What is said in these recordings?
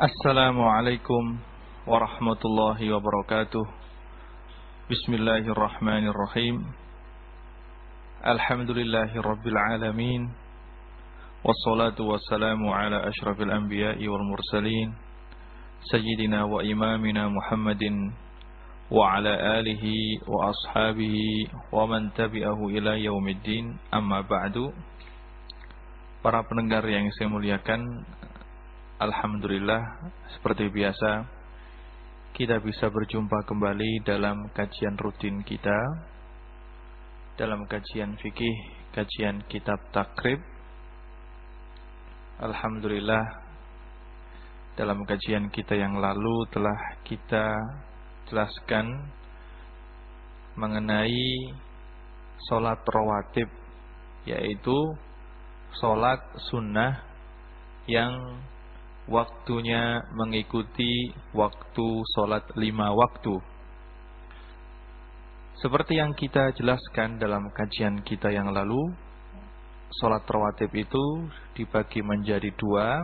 Assalamualaikum warahmatullahi wabarakatuh Bismillahirrahmanirrahim Alhamdulillahi rabbil alamin Wassalatu wassalamu ala ashrafil anbiya'i wal mursalin Sayyidina wa imamina Muhammadin Wa ala alihi wa ashabihi Wa man tabi'ahu ila yaumiddin Amma ba'du Para pendengar yang saya muliakan Alhamdulillah seperti biasa kita bisa berjumpa kembali dalam kajian rutin kita dalam kajian fikih, kajian kitab takrib. Alhamdulillah dalam kajian kita yang lalu telah kita jelaskan mengenai solat rawatib yaitu solat sunnah yang waktunya mengikuti waktu sholat lima waktu. Seperti yang kita jelaskan dalam kajian kita yang lalu, sholat rawatib itu dibagi menjadi dua.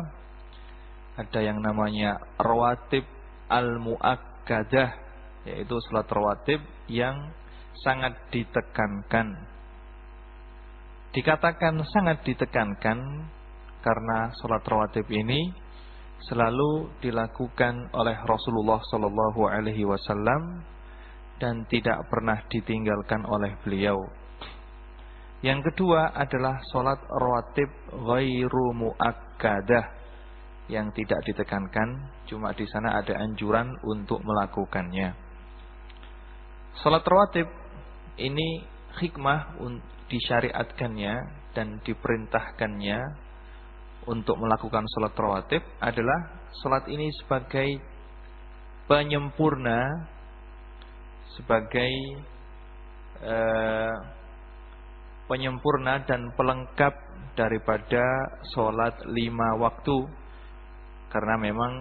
Ada yang namanya rawatib al-mu'akkadah, yaitu sholat rawatib yang sangat ditekankan. Dikatakan sangat ditekankan karena sholat rawatib ini selalu dilakukan oleh Rasulullah Shallallahu Alaihi Wasallam dan tidak pernah ditinggalkan oleh beliau. Yang kedua adalah sholat rawatib ghairu muakkadah yang tidak ditekankan, cuma di sana ada anjuran untuk melakukannya. Sholat rawatib ini hikmah disyariatkannya dan diperintahkannya untuk melakukan sholat rawatib adalah sholat ini sebagai penyempurna, sebagai uh, penyempurna dan pelengkap daripada sholat lima waktu. Karena memang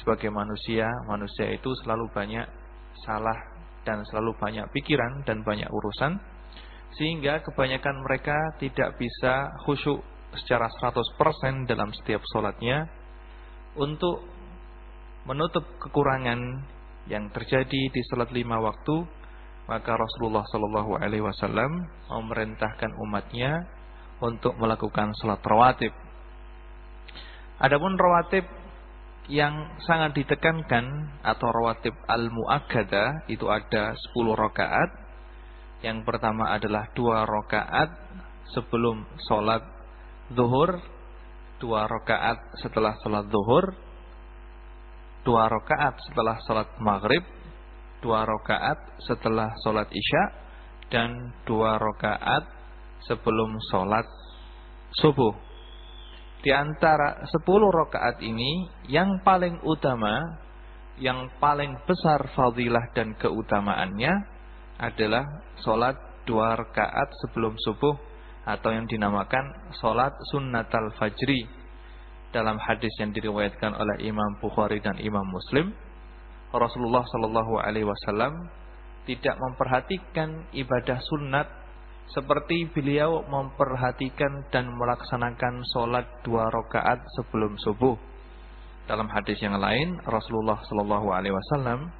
sebagai manusia, manusia itu selalu banyak salah dan selalu banyak pikiran dan banyak urusan. Sehingga kebanyakan mereka tidak bisa khusyuk secara 100% dalam setiap sholatnya untuk menutup kekurangan yang terjadi di sholat lima waktu maka Rasulullah Shallallahu Alaihi Wasallam memerintahkan umatnya untuk melakukan sholat rawatib. Adapun rawatib yang sangat ditekankan atau rawatib al muakkada itu ada 10 rakaat. Yang pertama adalah dua rakaat sebelum sholat zuhur dua rakaat setelah salat zuhur dua rakaat setelah salat maghrib dua rakaat setelah salat isya dan dua rakaat sebelum salat subuh. Di antara sepuluh rakaat ini yang paling utama yang paling besar fadilah dan keutamaannya adalah salat dua rakaat sebelum subuh atau yang dinamakan solat sunnatal fajri dalam hadis yang diriwayatkan oleh Imam Bukhari dan Imam Muslim Rasulullah Shallallahu Alaihi Wasallam tidak memperhatikan ibadah sunat seperti beliau memperhatikan dan melaksanakan solat dua rakaat sebelum subuh. Dalam hadis yang lain Rasulullah Shallallahu Alaihi Wasallam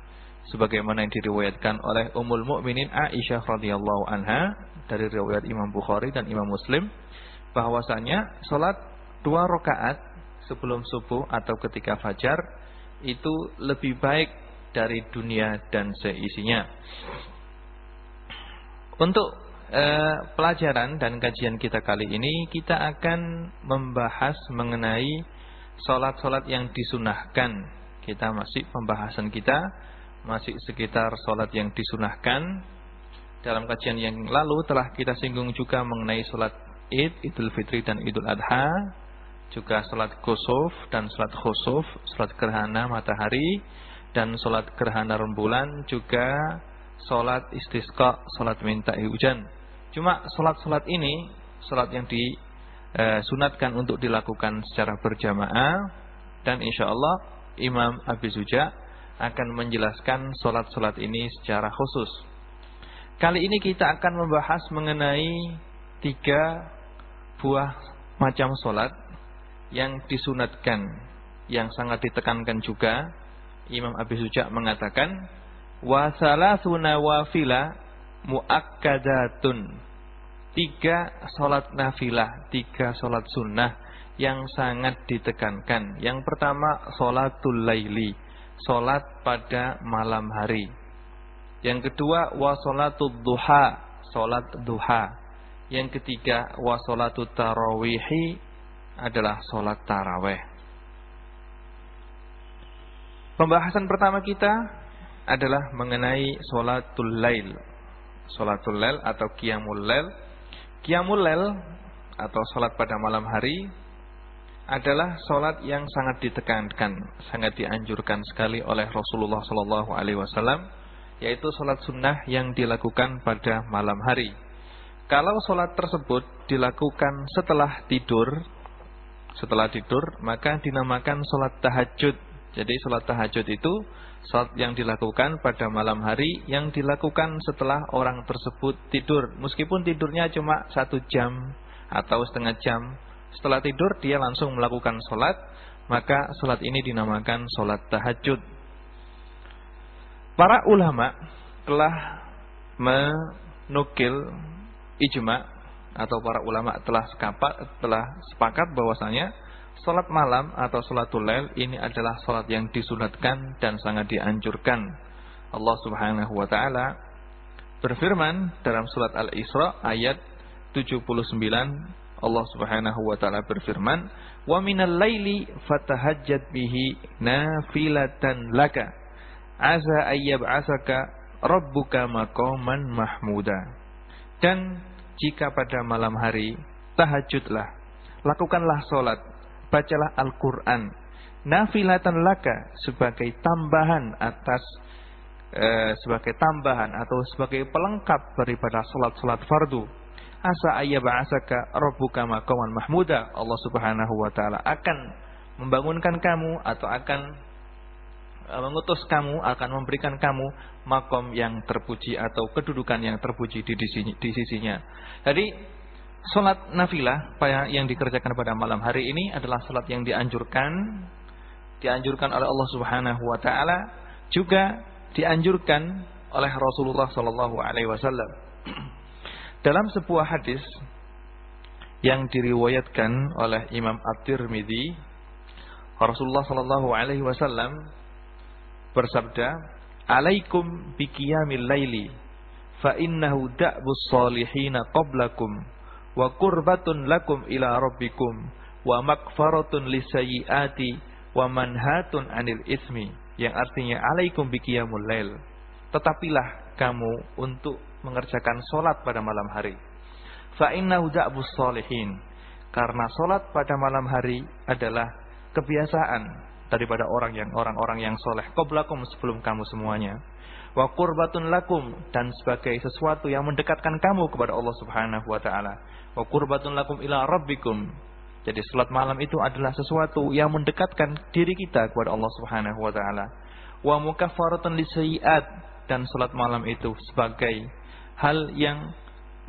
sebagaimana yang diriwayatkan oleh Ummul Mukminin Aisyah radhiyallahu anha dari riwayat Imam Bukhari dan Imam Muslim bahwasanya salat dua rakaat sebelum subuh atau ketika fajar itu lebih baik dari dunia dan seisinya. Untuk eh, pelajaran dan kajian kita kali ini kita akan membahas mengenai salat-salat yang disunahkan. Kita masih pembahasan kita masih sekitar sholat yang disunahkan. Dalam kajian yang lalu telah kita singgung juga mengenai sholat id, idul fitri dan idul adha. Juga sholat kusuf dan sholat khusuf, sholat gerhana matahari. Dan sholat gerhana rembulan juga sholat istisqa, sholat minta hujan. Cuma sholat-sholat ini, sholat yang disunatkan untuk dilakukan secara berjamaah. Dan insya Allah Imam Abi Suja akan menjelaskan solat-solat ini secara khusus. Kali ini kita akan membahas mengenai tiga buah macam solat yang disunatkan yang sangat ditekankan juga. Imam Abi Suja mengatakan wa salasuna wafila muakkadatun. Tiga salat nafilah tiga salat sunnah yang sangat ditekankan. Yang pertama salatul laili salat pada malam hari yang kedua wa salatul duha salat duha yang ketiga wa salatul tarawihi adalah salat tarawih Pembahasan pertama kita adalah mengenai sholatul lail. Sholatul lail atau qiyamul lail. Qiyamul lail atau sholat pada malam hari adalah sholat yang sangat ditekankan, sangat dianjurkan sekali oleh Rasulullah Shallallahu Alaihi Wasallam, yaitu sholat sunnah yang dilakukan pada malam hari. Kalau sholat tersebut dilakukan setelah tidur, setelah tidur maka dinamakan sholat tahajud jadi sholat tahajud itu sholat yang dilakukan pada malam hari yang dilakukan setelah orang tersebut tidur. Meskipun tidurnya cuma satu jam atau setengah jam. Setelah tidur dia langsung melakukan sholat. Maka sholat ini dinamakan sholat tahajud. Para ulama telah menukil ijma atau para ulama telah sepakat, telah sepakat bahwasanya Salat malam atau salatul lail ini adalah salat yang disunatkan dan sangat dianjurkan. Allah Subhanahu wa taala berfirman dalam surat Al-Isra ayat 79 Allah Subhanahu wa taala berfirman, "Wa minal laili fatahajjat bihi nafilatan laka, asa ayyab'asaka rabbuka maqaman mahmuda." Dan jika pada malam hari tahajudlah, lakukanlah salat bacalah Al-Quran. Nafilatan laka sebagai tambahan atas eh, sebagai tambahan atau sebagai pelengkap daripada salat-salat fardu. Asa ayyaba'asaka rabbuka maqaman mahmuda. Allah Subhanahu wa taala akan membangunkan kamu atau akan mengutus kamu akan memberikan kamu makom yang terpuji atau kedudukan yang terpuji di, di sisinya. Jadi Salat nafilah yang dikerjakan pada malam hari ini adalah salat yang dianjurkan dianjurkan oleh Allah Subhanahu wa taala juga dianjurkan oleh Rasulullah sallallahu alaihi wasallam. Dalam sebuah hadis yang diriwayatkan oleh Imam At-Tirmidzi, Rasulullah sallallahu alaihi wasallam bersabda, "Alaikum biqiyamil laili fa innahu da'bus salihin qablakum." wa qurbatun lakum ila rabbikum wa makfaratun lisayyiati wa manhatun anil ismi yang artinya alaikum biqiyamul lail tetapilah kamu untuk mengerjakan solat pada malam hari fa innahu da'bus solihin karena solat pada malam hari adalah kebiasaan daripada orang yang orang-orang yang soleh qablakum sebelum kamu semuanya wa qurbatun lakum dan sebagai sesuatu yang mendekatkan kamu kepada Allah Subhanahu wa taala wa qurbatun lakum ila rabbikum. Jadi salat malam itu adalah sesuatu yang mendekatkan diri kita kepada Allah Subhanahu wa taala. Wa mukaffaratun lisayiat dan salat malam itu sebagai hal yang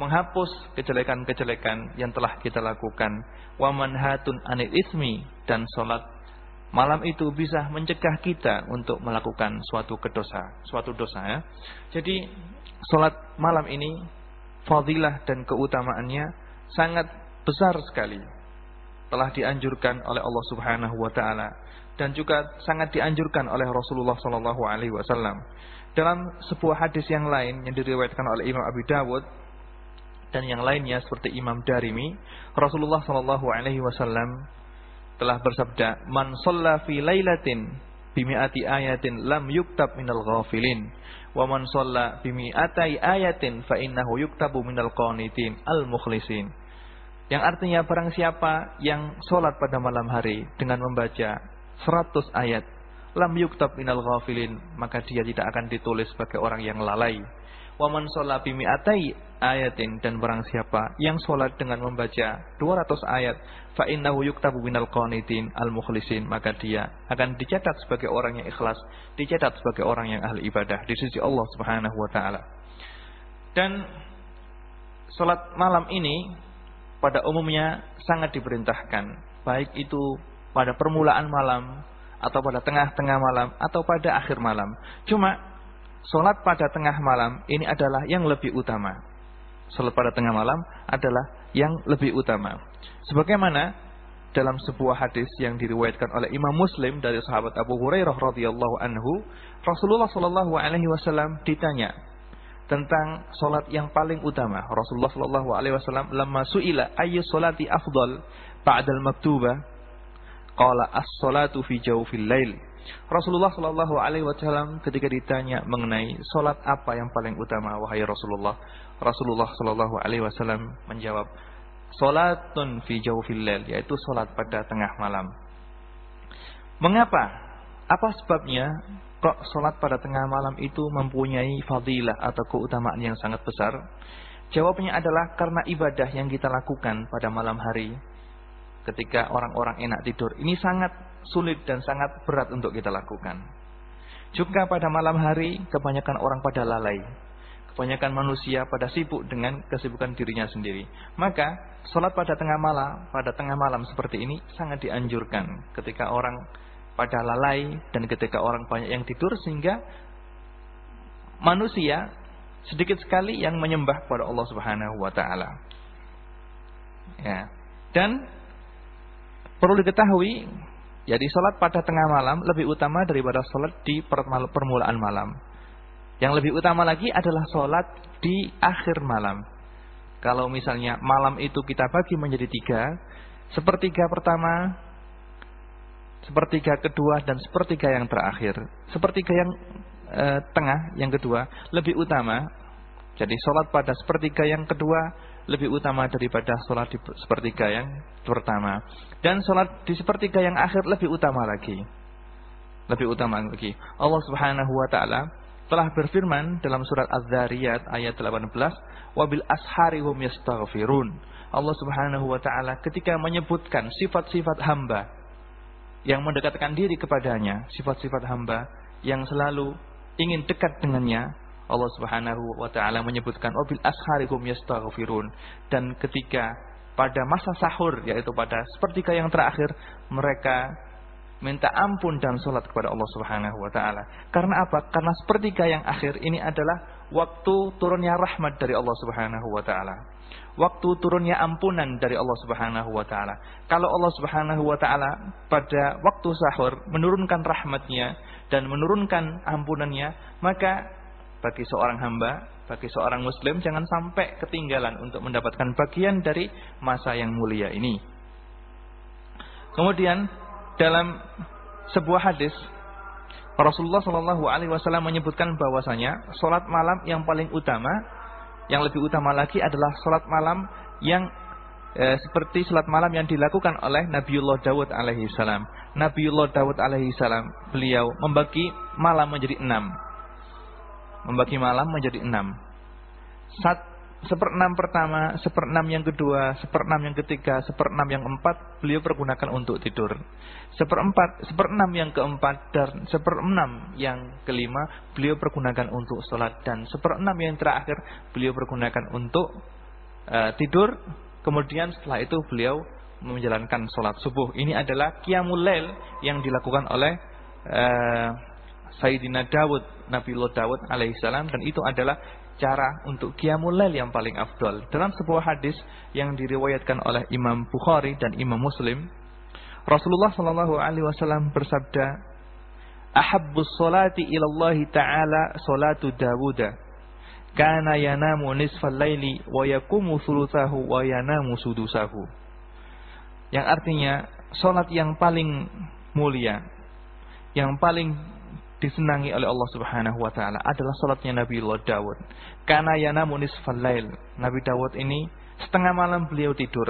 menghapus kejelekan-kejelekan yang telah kita lakukan. Wa manhatun anil ismi dan salat malam itu bisa mencegah kita untuk melakukan suatu kedosa, suatu dosa ya. Jadi salat malam ini fadilah dan keutamaannya sangat besar sekali telah dianjurkan oleh Allah Subhanahu wa taala dan juga sangat dianjurkan oleh Rasulullah sallallahu alaihi wasallam. Dalam sebuah hadis yang lain yang diriwayatkan oleh Imam Abi Dawud dan yang lainnya seperti Imam Darimi, Rasulullah sallallahu alaihi wasallam telah bersabda, "Man shalla fi lailatin bimi'ati ayatin lam yuktab minal ghafilin." wa man shalla bi mi'atai ayatin fa innahu yuktabu minal qanitin al mukhlisin. Yang artinya barang siapa yang sholat pada malam hari dengan membaca 100 ayat lam yuktab minal ghafilin maka dia tidak akan ditulis sebagai orang yang lalai. Wa man shalla bi mi'atai ayatin dan barang siapa yang sholat dengan membaca 200 ayat fa innahu yuktabu minal qanitin al mukhlisin maka dia akan dicatat sebagai orang yang ikhlas dicatat sebagai orang yang ahli ibadah di sisi Allah Subhanahu wa taala dan salat malam ini pada umumnya sangat diperintahkan baik itu pada permulaan malam atau pada tengah-tengah malam atau pada akhir malam. Cuma sholat pada tengah malam ini adalah yang lebih utama. Sholat pada tengah malam adalah yang lebih utama. Sebagaimana dalam sebuah hadis yang diriwayatkan oleh Imam Muslim dari sahabat Abu Hurairah radhiyallahu anhu, Rasulullah shallallahu alaihi wasallam ditanya tentang solat yang paling utama. Rasulullah shallallahu alaihi wasallam lama suila ayyu solati afdal ba'dal maktubah qala as-salatu fi jawfil lail. Rasulullah shallallahu alaihi wasallam ketika ditanya mengenai solat apa yang paling utama wahai Rasulullah, Rasulullah shallallahu alaihi wasallam menjawab Salatun fi jawfil lail yaitu salat pada tengah malam. Mengapa? Apa sebabnya kok salat pada tengah malam itu mempunyai fadilah atau keutamaan yang sangat besar? Jawabnya adalah karena ibadah yang kita lakukan pada malam hari ketika orang-orang enak tidur. Ini sangat sulit dan sangat berat untuk kita lakukan. Juga pada malam hari kebanyakan orang pada lalai. Kebanyakan manusia pada sibuk dengan kesibukan dirinya sendiri. Maka sholat pada tengah malam, pada tengah malam seperti ini sangat dianjurkan ketika orang pada lalai dan ketika orang banyak yang tidur sehingga manusia sedikit sekali yang menyembah kepada Allah Subhanahu wa taala. Ya. Dan perlu diketahui jadi sholat pada tengah malam lebih utama daripada sholat di permulaan malam. Yang lebih utama lagi adalah sholat di akhir malam. Kalau misalnya malam itu kita bagi menjadi tiga, sepertiga pertama, sepertiga kedua, dan sepertiga yang terakhir. Sepertiga yang e, tengah, yang kedua, lebih utama. Jadi sholat pada sepertiga yang kedua lebih utama daripada sholat di sepertiga yang pertama. Dan sholat di sepertiga yang akhir lebih utama lagi. Lebih utama lagi. Allah subhanahu wa ta'ala telah berfirman dalam surat Az-Zariyat ayat 18, "Wabil ashari hum yastaghfirun." Allah Subhanahu wa taala ketika menyebutkan sifat-sifat hamba yang mendekatkan diri kepadanya, sifat-sifat hamba yang selalu ingin dekat dengannya, Allah Subhanahu wa taala menyebutkan wabil ashari hum yastaghfirun dan ketika pada masa sahur yaitu pada sepertiga yang terakhir mereka minta ampun dan sholat kepada Allah Subhanahu wa taala. Karena apa? Karena sepertiga yang akhir ini adalah waktu turunnya rahmat dari Allah Subhanahu wa taala. Waktu turunnya ampunan dari Allah Subhanahu wa taala. Kalau Allah Subhanahu wa taala pada waktu sahur menurunkan rahmatnya dan menurunkan ampunannya, maka bagi seorang hamba, bagi seorang muslim jangan sampai ketinggalan untuk mendapatkan bagian dari masa yang mulia ini. Kemudian dalam sebuah hadis Rasulullah Shallallahu Alaihi Wasallam menyebutkan bahwasanya sholat malam yang paling utama, yang lebih utama lagi adalah sholat malam yang e, seperti sholat malam yang dilakukan oleh Nabiullah Dawud alaihi salam. Nabiullah Dawud alaihi salam beliau membagi malam menjadi enam, membagi malam menjadi enam. Sat, seperenam pertama, seperenam yang kedua, seperenam yang ketiga, seperenam yang empat, beliau pergunakan untuk tidur. Seperempat, seperenam yang keempat, dan seperenam yang kelima, beliau pergunakan untuk sholat. Dan seperenam yang terakhir, beliau pergunakan untuk uh, tidur. Kemudian setelah itu beliau menjalankan sholat subuh. Ini adalah qiyamul lail yang dilakukan oleh uh, Sayyidina Dawud, Nabi Allah Dawud alaihissalam. Dan itu adalah cara untuk qiyamul lail yang paling afdol. Dalam sebuah hadis yang diriwayatkan oleh Imam Bukhari dan Imam Muslim, Rasulullah sallallahu alaihi wasallam bersabda, "Ahabbus salati ila Allah taala salatu Dawud. Kana yanamu nisfal laili wa yaqumu thulutsahu wa yanamu sudusahu." Yang artinya salat yang paling mulia, yang paling disenangi oleh Allah Subhanahu wa taala adalah salatnya Nabi Allah Dawud. Karena yanamu nisfal lail. Nabi Dawud ini setengah malam beliau tidur.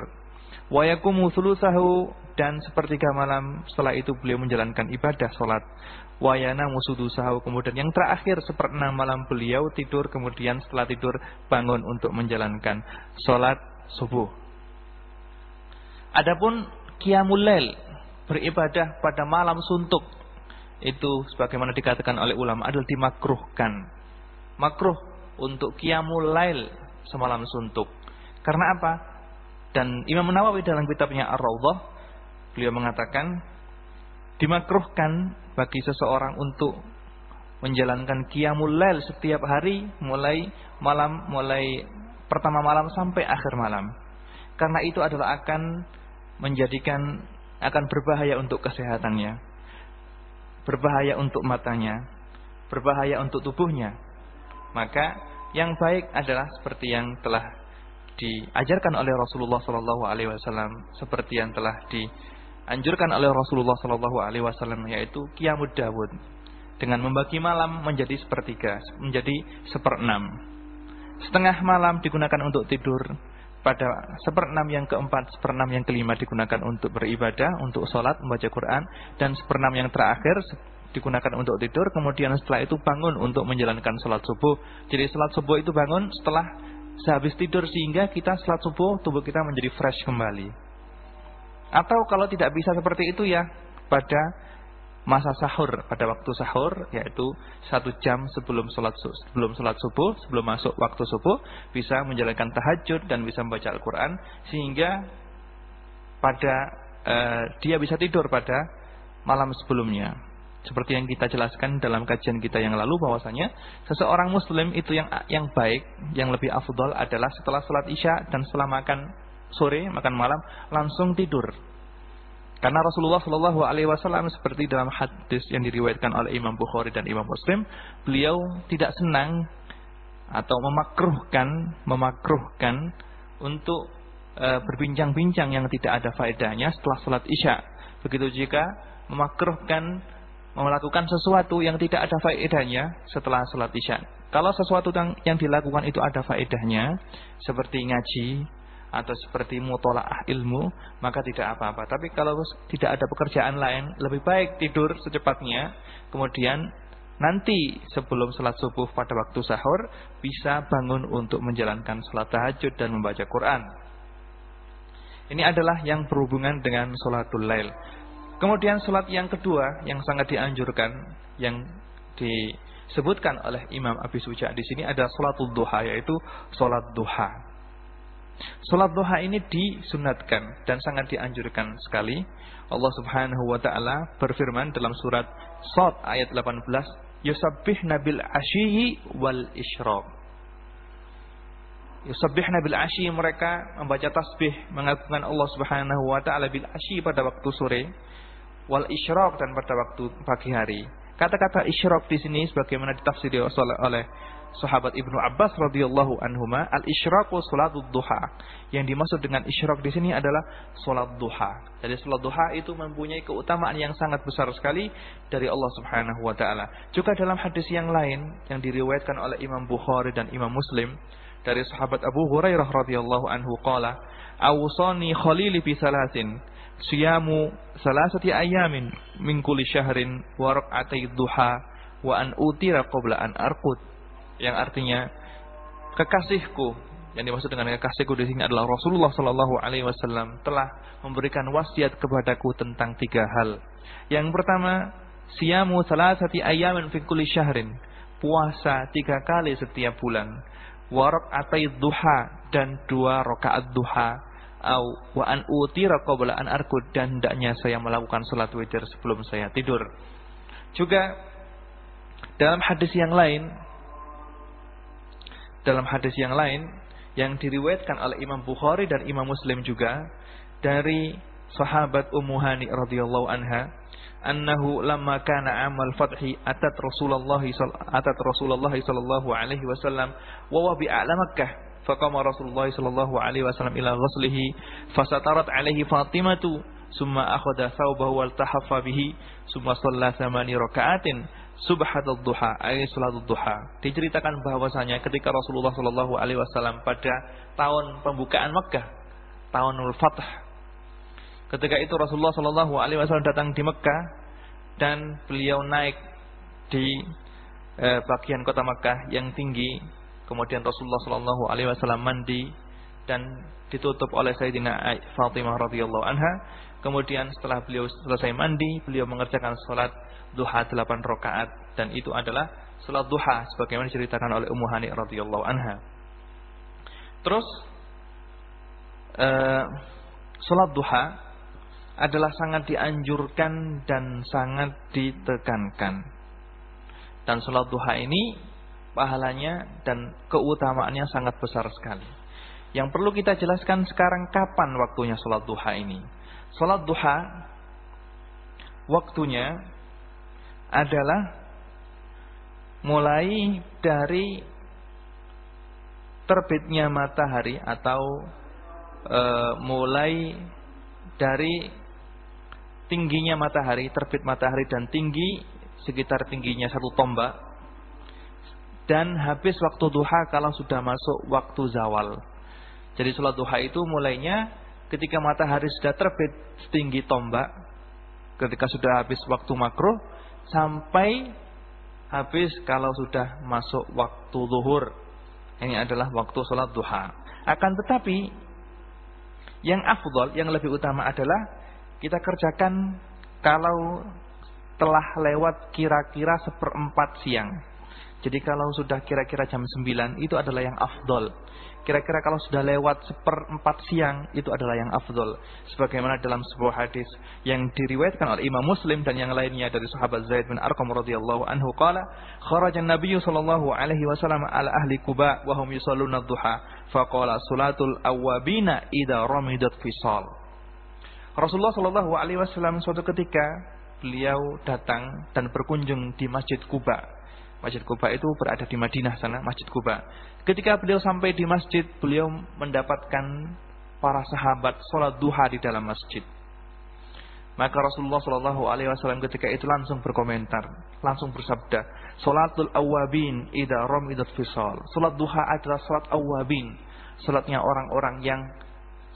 Wa yaqumu thulutsahu dan sepertiga malam setelah itu beliau menjalankan ibadah salat. Wa yanamu sudusahu kemudian yang terakhir seperenam malam beliau tidur kemudian setelah tidur bangun untuk menjalankan salat subuh. Adapun qiyamul lail beribadah pada malam suntuk itu sebagaimana dikatakan oleh ulama adalah dimakruhkan. Makruh untuk qiyamul lail semalam suntuk. Karena apa? Dan Imam Nawawi dalam kitabnya Ar-Raudhah beliau mengatakan dimakruhkan bagi seseorang untuk menjalankan qiyamul lail setiap hari mulai malam mulai pertama malam sampai akhir malam. Karena itu adalah akan menjadikan akan berbahaya untuk kesehatannya. Berbahaya untuk matanya, berbahaya untuk tubuhnya. Maka yang baik adalah seperti yang telah diajarkan oleh Rasulullah sallallahu alaihi wasallam, seperti yang telah dianjurkan oleh Rasulullah sallallahu alaihi wasallam yaitu qiyamud Dawud dengan membagi malam menjadi sepertiga, menjadi seperenam. Setengah malam digunakan untuk tidur, pada seperenam yang keempat, seperenam yang kelima digunakan untuk beribadah, untuk sholat, membaca Quran, dan seperenam yang terakhir digunakan untuk tidur, kemudian setelah itu bangun untuk menjalankan sholat subuh. Jadi sholat subuh itu bangun setelah sehabis tidur sehingga kita sholat subuh, tubuh kita menjadi fresh kembali. Atau kalau tidak bisa seperti itu ya, pada masa sahur pada waktu sahur yaitu satu jam sebelum sholat sebelum sholat subuh sebelum masuk waktu subuh bisa menjalankan tahajud dan bisa membaca Al-Quran sehingga pada uh, dia bisa tidur pada malam sebelumnya. Seperti yang kita jelaskan dalam kajian kita yang lalu bahwasanya seseorang muslim itu yang yang baik yang lebih afdol adalah setelah sholat isya dan setelah makan sore makan malam langsung tidur karena Rasulullah Shallallahu Alaihi Wasallam seperti dalam hadis yang diriwayatkan oleh Imam Bukhari dan Imam Muslim, beliau tidak senang atau memakruhkan, memakruhkan untuk e, berbincang-bincang yang tidak ada faedahnya setelah sholat isya. Begitu jika memakruhkan melakukan sesuatu yang tidak ada faedahnya setelah sholat isya. Kalau sesuatu yang, yang dilakukan itu ada faedahnya, seperti ngaji, atau seperti mutolaah ilmu, maka tidak apa-apa. Tapi kalau tidak ada pekerjaan lain, lebih baik tidur secepatnya, kemudian nanti sebelum sholat subuh pada waktu sahur, bisa bangun untuk menjalankan sholat tahajud dan membaca Quran. Ini adalah yang berhubungan dengan sholatul lail. Kemudian sholat yang kedua yang sangat dianjurkan, yang disebutkan oleh Imam Abi Suja di sini ada sholatul duha, yaitu sholat duha. Salat duha ini disunatkan dan sangat dianjurkan sekali. Allah Subhanahu wa taala berfirman dalam surat Shad ayat 18, "Yusabbih nabil ashihi wal isyraq." Yusabbih nabil asyi mereka membaca tasbih mengagungkan Allah Subhanahu wa taala bil asyi pada waktu sore wal isyraq dan pada waktu pagi hari. Kata-kata isyraq di sini sebagaimana ditafsiri oleh sahabat Ibnu Abbas radhiyallahu anhuma al-isyraqu salatul duha. Yang dimaksud dengan isyraq di sini adalah salat duha. Jadi salat duha itu mempunyai keutamaan yang sangat besar sekali dari Allah Subhanahu wa taala. Juga dalam hadis yang lain yang diriwayatkan oleh Imam Bukhari dan Imam Muslim dari sahabat Abu Hurairah radhiyallahu anhu qala, "Awsani khalili fi salasin." Siyamu salasati ayamin min kulli syahrin wa rak'atay duha wa an utira qabla an arqud yang artinya kekasihku yang dimaksud dengan kekasihku di sini adalah Rasulullah Shallallahu Alaihi Wasallam telah memberikan wasiat kepadaku tentang tiga hal. Yang pertama, siamu salasati ayamin fi kulli syahrin. Puasa tiga kali setiap bulan. Warok atai duha dan dua rakaat duha. Au wa an qabla an arkud dan hendaknya saya melakukan salat witir sebelum saya tidur. Juga dalam hadis yang lain dalam hadis yang lain yang diriwayatkan oleh Imam Bukhari dan Imam Muslim juga dari sahabat Ummu Hani radhiyallahu anha annahu lamma kana amal fathi atat Rasulullah atat Rasulullah sallallahu alaihi wasallam wa wa bi a'la Makkah faqama Rasulullah sallallahu alaihi wasallam ila ghuslihi fasatarat alaihi Fatimatu summa akhadha thawbahu wal tahaffa bihi summa shalla thamani raka'atin subhatul duha, ayat salatul duha. Diceritakan bahwasanya ketika Rasulullah Shallallahu alaihi wasallam pada tahun pembukaan Mekah, tahunul Fath. Ketika itu Rasulullah Shallallahu alaihi wasallam datang di Mekah dan beliau naik di eh, bagian kota Mekah yang tinggi. Kemudian Rasulullah Shallallahu alaihi wasallam mandi dan ditutup oleh Sayyidina Fatimah radhiyallahu anha. Kemudian setelah beliau selesai mandi, beliau mengerjakan salat duha 8 rakaat dan itu adalah salat duha sebagaimana diceritakan oleh Ummu Hani radhiyallahu anha. Terus uh, salat duha adalah sangat dianjurkan dan sangat ditekankan. Dan sholat duha ini pahalanya dan keutamaannya sangat besar sekali. Yang perlu kita jelaskan sekarang kapan waktunya sholat duha ini. Sholat duha waktunya adalah mulai dari terbitnya matahari atau e, mulai dari tingginya matahari, terbit matahari dan tinggi sekitar tingginya satu tombak dan habis waktu duha kalau sudah masuk waktu zawal. Jadi sholat duha itu mulainya ketika matahari sudah terbit setinggi tombak, ketika sudah habis waktu makruh sampai habis kalau sudah masuk waktu zuhur. Ini adalah waktu sholat duha. Akan tetapi yang afdol, yang lebih utama adalah kita kerjakan kalau telah lewat kira-kira seperempat siang. Jadi kalau sudah kira-kira jam 9 itu adalah yang afdol. Kira-kira kalau sudah lewat seperempat siang itu adalah yang afdol. Sebagaimana dalam sebuah hadis yang diriwayatkan oleh Imam Muslim dan yang lainnya dari sahabat Zaid bin Arqam radhiyallahu anhu qala kharajan Nabi sallallahu alaihi wasallam ala ahli Quba wa hum yusalluna dhuha faqala salatul awabina idza ramidat fisal. Rasulullah sallallahu alaihi wasallam suatu ketika beliau datang dan berkunjung di Masjid Kuba Masjid Kuba itu berada di Madinah sana, Masjid Kuba. Ketika beliau sampai di masjid, beliau mendapatkan para sahabat sholat duha di dalam masjid. Maka Rasulullah Shallallahu Alaihi Wasallam ketika itu langsung berkomentar, langsung bersabda, "Salatul awabin ida rom idat fisal." Salat duha adalah salat awabin, salatnya orang-orang yang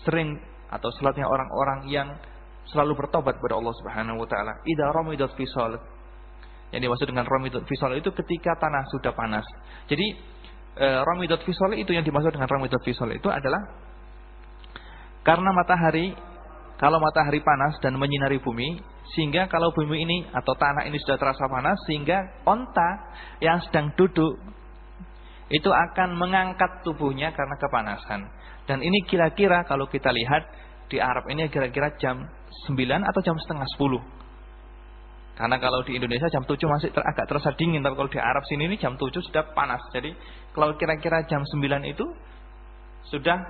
sering atau salatnya orang-orang yang selalu bertobat kepada Allah Subhanahu Wa Taala. Ida rom idat fisal yang dimaksud dengan romidot visol itu ketika tanah sudah panas. Jadi e, romidot visol itu yang dimaksud dengan romidot visol itu adalah karena matahari kalau matahari panas dan menyinari bumi sehingga kalau bumi ini atau tanah ini sudah terasa panas sehingga onta yang sedang duduk itu akan mengangkat tubuhnya karena kepanasan. Dan ini kira-kira kalau kita lihat di Arab ini kira-kira jam 9 atau jam setengah 10. Karena kalau di Indonesia jam 7 masih ter, agak terasa dingin, tapi kalau di Arab sini ini jam 7 sudah panas. Jadi kalau kira-kira jam 9 itu sudah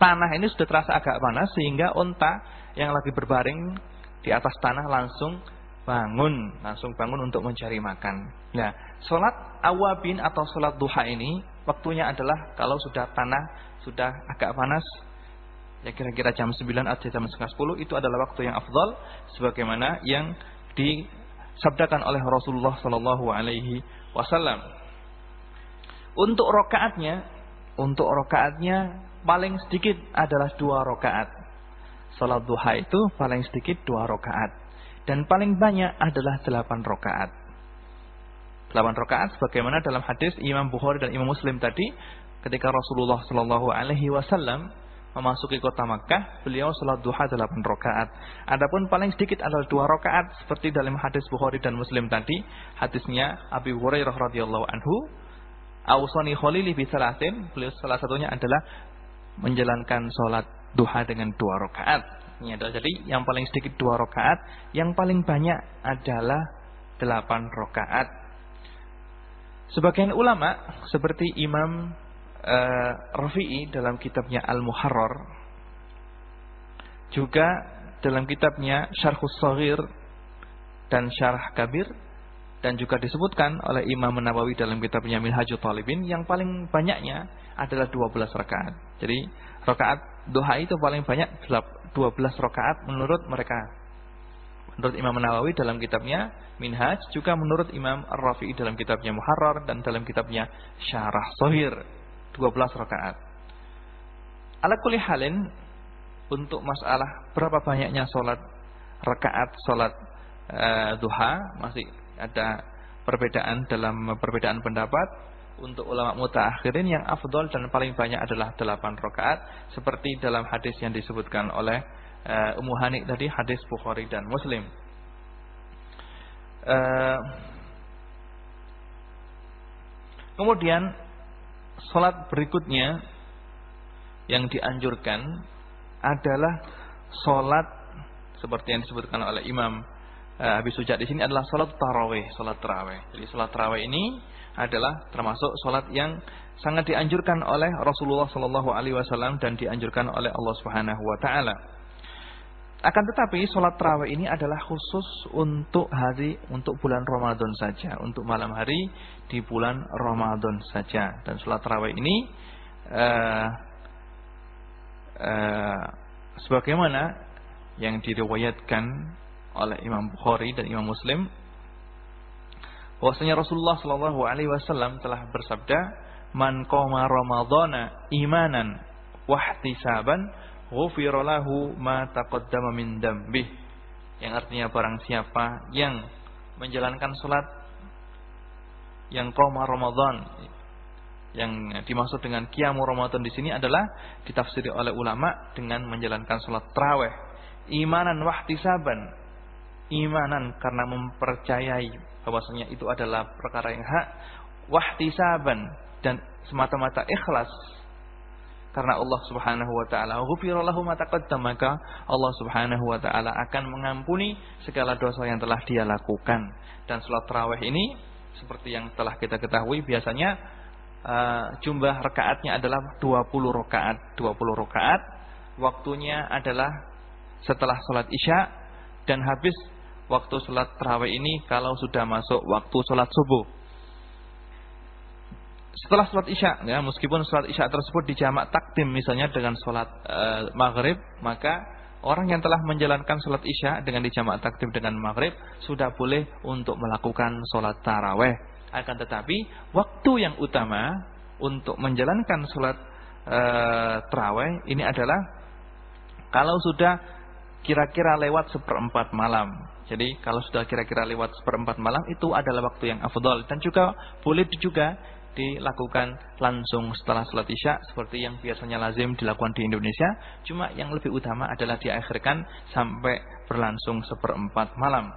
tanah ini sudah terasa agak panas sehingga unta yang lagi berbaring di atas tanah langsung bangun, langsung bangun untuk mencari makan. Nah, sholat awabin atau sholat duha ini waktunya adalah kalau sudah tanah sudah agak panas, ya kira-kira jam 9 atau jam 10 itu adalah waktu yang afdal sebagaimana yang disabdakan oleh Rasulullah Sallallahu Alaihi Wasallam. Untuk rokaatnya, untuk rokaatnya paling sedikit adalah dua rokaat. Salat duha itu paling sedikit dua rokaat dan paling banyak adalah delapan rokaat. Delapan rokaat sebagaimana dalam hadis Imam Bukhari dan Imam Muslim tadi ketika Rasulullah Sallallahu Alaihi Wasallam memasuki kota Makkah, beliau sholat duha delapan rakaat. Adapun paling sedikit adalah dua rakaat seperti dalam hadis Bukhari dan Muslim tadi, hadisnya Abi Hurairah radhiyallahu anhu, Ausani Khalili bi salatin, beliau salah satunya adalah menjalankan sholat duha dengan dua rakaat. Adalah jadi yang paling sedikit dua rakaat, yang paling banyak adalah delapan rakaat. Sebagian ulama seperti Imam uh, Rafi'i dalam kitabnya Al-Muharrar juga dalam kitabnya Syarhus Saghir dan Syarah Kabir dan juga disebutkan oleh Imam Nawawi dalam kitabnya Minhajul Talibin yang paling banyaknya adalah 12 rakaat. Jadi rakaat doa itu paling banyak 12 rakaat menurut mereka. Menurut Imam Nawawi dalam kitabnya Minhaj juga menurut Imam Ar-Rafi'i dalam kitabnya Muharrar dan dalam kitabnya Syarah Sohir 12 rakaat. Ala kulli halin untuk masalah berapa banyaknya solat rakaat solat uh, duha masih ada perbedaan dalam perbedaan pendapat. Untuk ulama mutaakhirin yang afdol dan paling banyak adalah 8 rakaat seperti dalam hadis yang disebutkan oleh uh, Ummu Hani tadi hadis Bukhari dan Muslim. Uh, kemudian Salat berikutnya yang dianjurkan adalah salat seperti yang disebutkan oleh Imam uh, Abi Sujat di sini adalah salat tarawih, salat tarawih. Jadi salat tarawih ini adalah termasuk salat yang sangat dianjurkan oleh Rasulullah Shallallahu alaihi wasallam dan dianjurkan oleh Allah Subhanahu wa taala. Akan tetapi sholat tarawih ini adalah khusus untuk hari untuk bulan Ramadan saja, untuk malam hari di bulan Ramadan saja. Dan sholat tarawih ini uh, uh, sebagaimana yang diriwayatkan oleh Imam Bukhari dan Imam Muslim, bahwasanya Rasulullah Shallallahu Alaihi Wasallam telah bersabda, "Man qama Ramadana imanan wahtisaban ghufira lahu ma taqaddama min dambih. Yang artinya barang siapa yang menjalankan salat yang qoma Ramadan yang dimaksud dengan qiyamu Ramadan di sini adalah ditafsiri oleh ulama dengan menjalankan salat tarawih. Imanan wahtisaban. Imanan karena mempercayai bahwasanya itu adalah perkara yang hak. Wahtisaban dan semata-mata ikhlas karena Allah Subhanahu wa taala. Ghufira lahu ma maka Allah Subhanahu wa taala akan mengampuni segala dosa yang telah dia lakukan. Dan salat tarawih ini seperti yang telah kita ketahui biasanya uh, jumlah rakaatnya adalah 20 rakaat. 20 rakaat waktunya adalah setelah salat Isya dan habis waktu salat tarawih ini kalau sudah masuk waktu salat subuh setelah sholat isya ya meskipun sholat isya tersebut dijamak takdim misalnya dengan sholat e, maghrib maka orang yang telah menjalankan sholat isya dengan dijamak takdim dengan maghrib sudah boleh untuk melakukan sholat taraweh. Akan tetapi waktu yang utama untuk menjalankan sholat e, taraweh ini adalah kalau sudah kira-kira lewat seperempat malam. Jadi kalau sudah kira-kira lewat seperempat malam itu adalah waktu yang afdol. Dan juga boleh juga dilakukan langsung setelah sholat isya seperti yang biasanya lazim dilakukan di Indonesia. Cuma yang lebih utama adalah diakhirkan sampai berlangsung seperempat malam.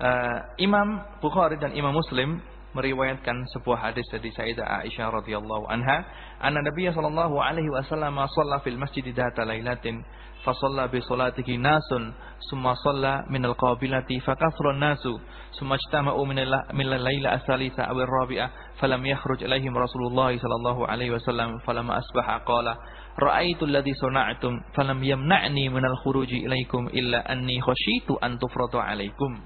Uh, Imam Bukhari dan Imam Muslim meriwayatkan sebuah hadis dari Sayyidah Aisyah radhiyallahu anha, anna Nabi sallallahu alaihi wasallam shalla fil masjid dhata lailatin fasalla bi salatihi nasun summa salla min al-qabilati fakathura nasu summa ijtama'u min al-laila as-salisa aw ar-rabi'ah falam yakhruj ilaihim Rasulullah sallallahu alaihi wasallam falamma asbaha qala ra'aitu alladhi sana'tum falam yamna'ni min al-khuruji ilaikum illa anni khashitu an tufratu alaikum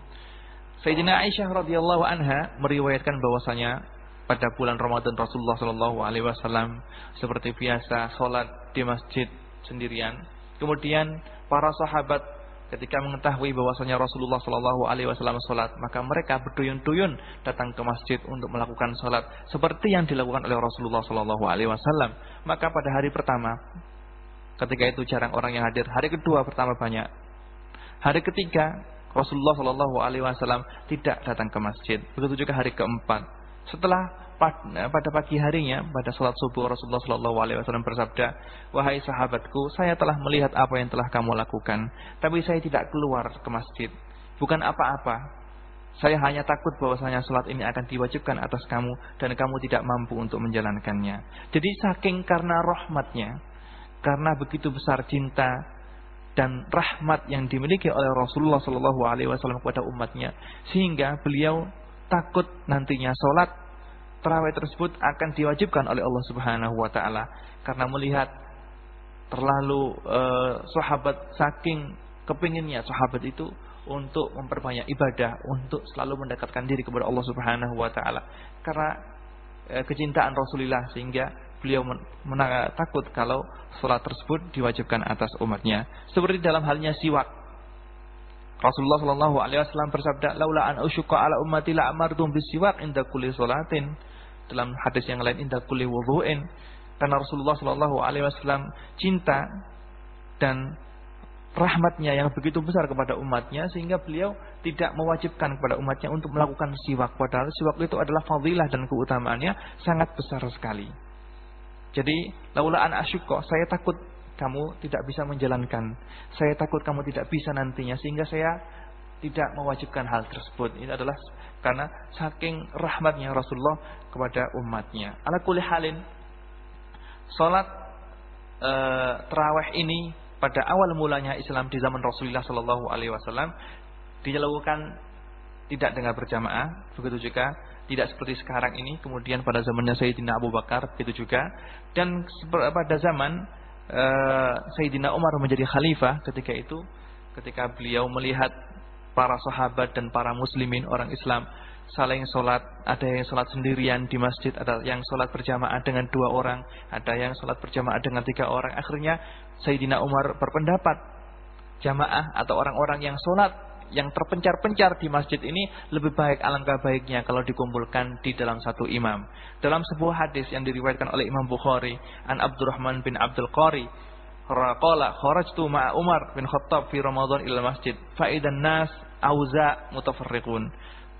Sayyidina Aisyah radhiyallahu anha meriwayatkan bahwasanya pada bulan Ramadan Rasulullah sallallahu alaihi wasallam seperti biasa salat di masjid sendirian Kemudian para sahabat ketika mengetahui bahwasanya Rasulullah Shallallahu Alaihi Wasallam sholat, maka mereka berduyun-duyun datang ke masjid untuk melakukan sholat seperti yang dilakukan oleh Rasulullah Shallallahu Alaihi Wasallam. Maka pada hari pertama, ketika itu jarang orang yang hadir. Hari kedua pertama banyak. Hari ketiga Rasulullah Shallallahu Alaihi Wasallam tidak datang ke masjid. Begitu juga hari keempat. Setelah pada pagi harinya pada salat subuh Rasulullah Shallallahu Alaihi Wasallam bersabda, wahai sahabatku, saya telah melihat apa yang telah kamu lakukan, tapi saya tidak keluar ke masjid. Bukan apa-apa. Saya hanya takut bahwasanya salat ini akan diwajibkan atas kamu dan kamu tidak mampu untuk menjalankannya. Jadi saking karena rahmatnya, karena begitu besar cinta dan rahmat yang dimiliki oleh Rasulullah Shallallahu Alaihi Wasallam kepada umatnya, sehingga beliau takut nantinya sholat Terawih tersebut akan diwajibkan oleh Allah Subhanahu wa taala karena melihat terlalu uh, sahabat saking kepinginnya sahabat itu untuk memperbanyak ibadah, untuk selalu mendekatkan diri kepada Allah Subhanahu wa taala. Karena uh, kecintaan Rasulullah sehingga beliau takut kalau sholat tersebut diwajibkan atas umatnya. Seperti dalam halnya siwak. Rasulullah Shallallahu Alaihi Wasallam bersabda, "Laula an usyqa ala ummati la amartum bisiwak inda kulli salatin." Dalam hadis yang lain indah kulli wudhu'in karena Rasulullah Shallallahu alaihi wasallam cinta dan rahmatnya yang begitu besar kepada umatnya sehingga beliau tidak mewajibkan kepada umatnya untuk melakukan siwak padahal siwak itu adalah fadilah dan keutamaannya sangat besar sekali. Jadi laula an asyukko saya takut kamu tidak bisa menjalankan. Saya takut kamu tidak bisa nantinya sehingga saya tidak mewajibkan hal tersebut. Ini adalah karena saking rahmatnya Rasulullah kepada umatnya. Ala kulli halin salat e, tarawih ini pada awal mulanya Islam di zaman Rasulullah Shallallahu Alaihi Wasallam dilakukan tidak dengan berjamaah, begitu juga tidak seperti sekarang ini. Kemudian pada zamannya Sayyidina Abu Bakar begitu juga dan pada zaman uh, Sayyidina Umar menjadi khalifah ketika itu, ketika beliau melihat para sahabat dan para muslimin orang Islam saling sholat, ada yang sholat sendirian di masjid, ada yang sholat berjamaah dengan dua orang, ada yang sholat berjamaah dengan tiga orang. Akhirnya Sayyidina Umar berpendapat jamaah atau orang-orang yang sholat yang terpencar-pencar di masjid ini lebih baik alangkah baiknya kalau dikumpulkan di dalam satu imam. Dalam sebuah hadis yang diriwayatkan oleh Imam Bukhari an Abdurrahman bin Abdul Qari qala kharajtu ma'a Umar bin Khattab fi Ramadan ila masjid fa idan nas auza mutafarriqun.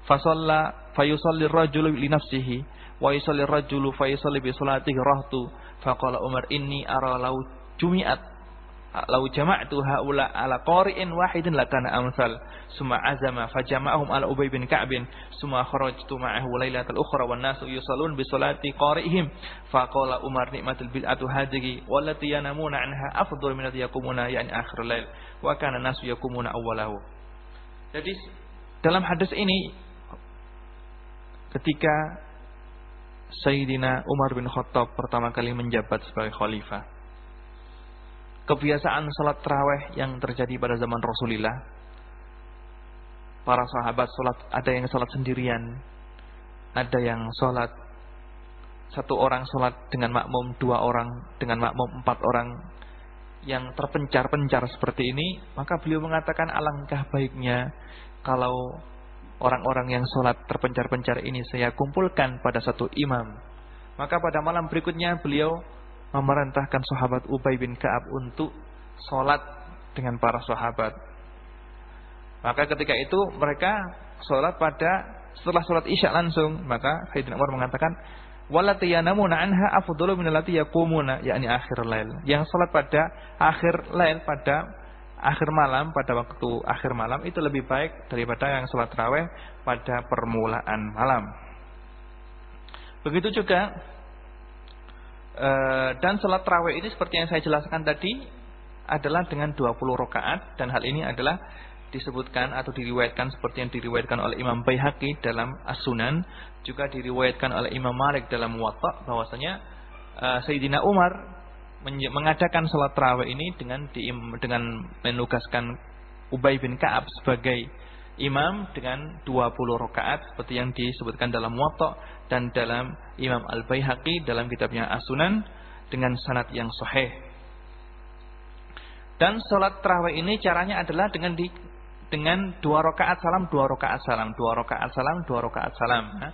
Fasalla fayusalli ar-rajulu li nafsihi wa yusalli ar-rajulu fayusalli bi salatihi rahtu. Faqala Umar inni ara law jumi'at lau jama'tu haula ala qari'in wahidin lakana amsal. Summa azama fajama'ahum ala Ubay bin Ka'b summa kharajtu ma'ahu lailatal ukhra wan nasu yusallun bi salati qari'ihim. Faqala Umar ni'matul bid'atu hadhihi wallati yanamuna anha afdal min allati yaqumuna yani akhir lail wa kana nasu yaqumuna awwalahu. Jadi dalam hadis ini ketika Sayyidina Umar bin Khattab pertama kali menjabat sebagai khalifah kebiasaan salat terawih yang terjadi pada zaman Rasulullah. Para sahabat salat ada yang salat sendirian, ada yang salat satu orang salat dengan makmum, dua orang dengan makmum, empat orang yang terpencar-pencar seperti ini, maka beliau mengatakan alangkah baiknya kalau orang-orang yang sholat terpencar-pencar ini saya kumpulkan pada satu imam. Maka pada malam berikutnya beliau memerintahkan sahabat Ubay bin Ka'ab untuk sholat dengan para sahabat. Maka ketika itu mereka sholat pada setelah sholat isya langsung. Maka Sayyidina Umar mengatakan, Walati yanamuna anha afdalu min allati yaqumuna yakni akhir lail. Yang sholat pada akhir lail pada akhir malam pada waktu akhir malam itu lebih baik daripada yang sholat tarawih pada permulaan malam. Begitu juga e, dan sholat terawih ini seperti yang saya jelaskan tadi adalah dengan 20 rakaat. Dan hal ini adalah disebutkan atau diriwayatkan seperti yang diriwayatkan oleh Imam Baihaqi dalam As-Sunan juga diriwayatkan oleh Imam Malik dalam Muwatta bahwasanya e, Sayyidina Umar mengadakan sholat terawih ini dengan di, dengan menugaskan Ubay bin Ka'ab sebagai imam dengan 20 rakaat seperti yang disebutkan dalam Muwatta dan dalam Imam Al-Baihaqi dalam kitabnya As-Sunan dengan sanad yang sahih. Dan salat tarawih ini caranya adalah dengan di dengan dua rakaat salam, dua rakaat salam, dua rakaat salam, dua rakaat salam. Nah,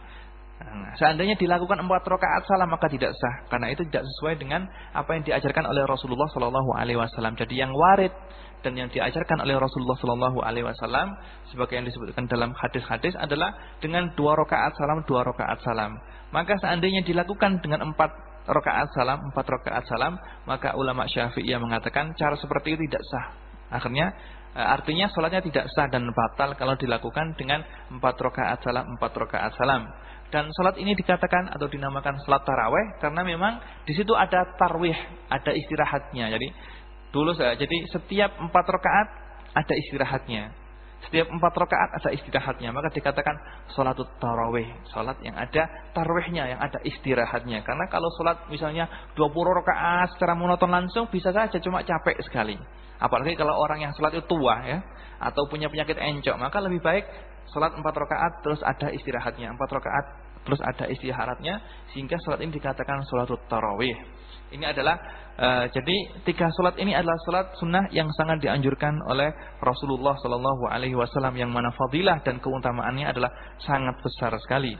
seandainya dilakukan empat rakaat salam maka tidak sah karena itu tidak sesuai dengan apa yang diajarkan oleh Rasulullah Shallallahu Alaihi Wasallam. Jadi yang warid dan yang diajarkan oleh Rasulullah Shallallahu Alaihi Wasallam sebagai yang disebutkan dalam hadis-hadis adalah dengan dua rakaat salam, dua rakaat salam. Maka seandainya dilakukan dengan empat rakaat salam, empat rakaat salam, maka ulama Syafi'iyah mengatakan cara seperti itu tidak sah. Akhirnya eh, artinya sholatnya tidak sah dan batal kalau dilakukan dengan empat rakaat salam, empat rakaat salam. Dan sholat ini dikatakan atau dinamakan sholat taraweh karena memang di situ ada tarwih, ada istirahatnya. Jadi Dulu saya, jadi setiap empat rakaat ada istirahatnya. Setiap empat rakaat ada istirahatnya. Maka dikatakan sholat tarawih. Sholat yang ada tarawihnya, yang ada istirahatnya. Karena kalau sholat misalnya 20 rakaat secara monoton langsung bisa saja cuma capek sekali. Apalagi kalau orang yang sholat itu tua ya. Atau punya penyakit encok. Maka lebih baik sholat empat rakaat terus ada istirahatnya. Empat rakaat terus ada istirahatnya. Sehingga sholat ini dikatakan sholat tarawih. Ini adalah uh, jadi tiga solat ini adalah solat sunnah yang sangat dianjurkan oleh Rasulullah Shallallahu Alaihi Wasallam yang mana fadilah dan keutamaannya adalah sangat besar sekali.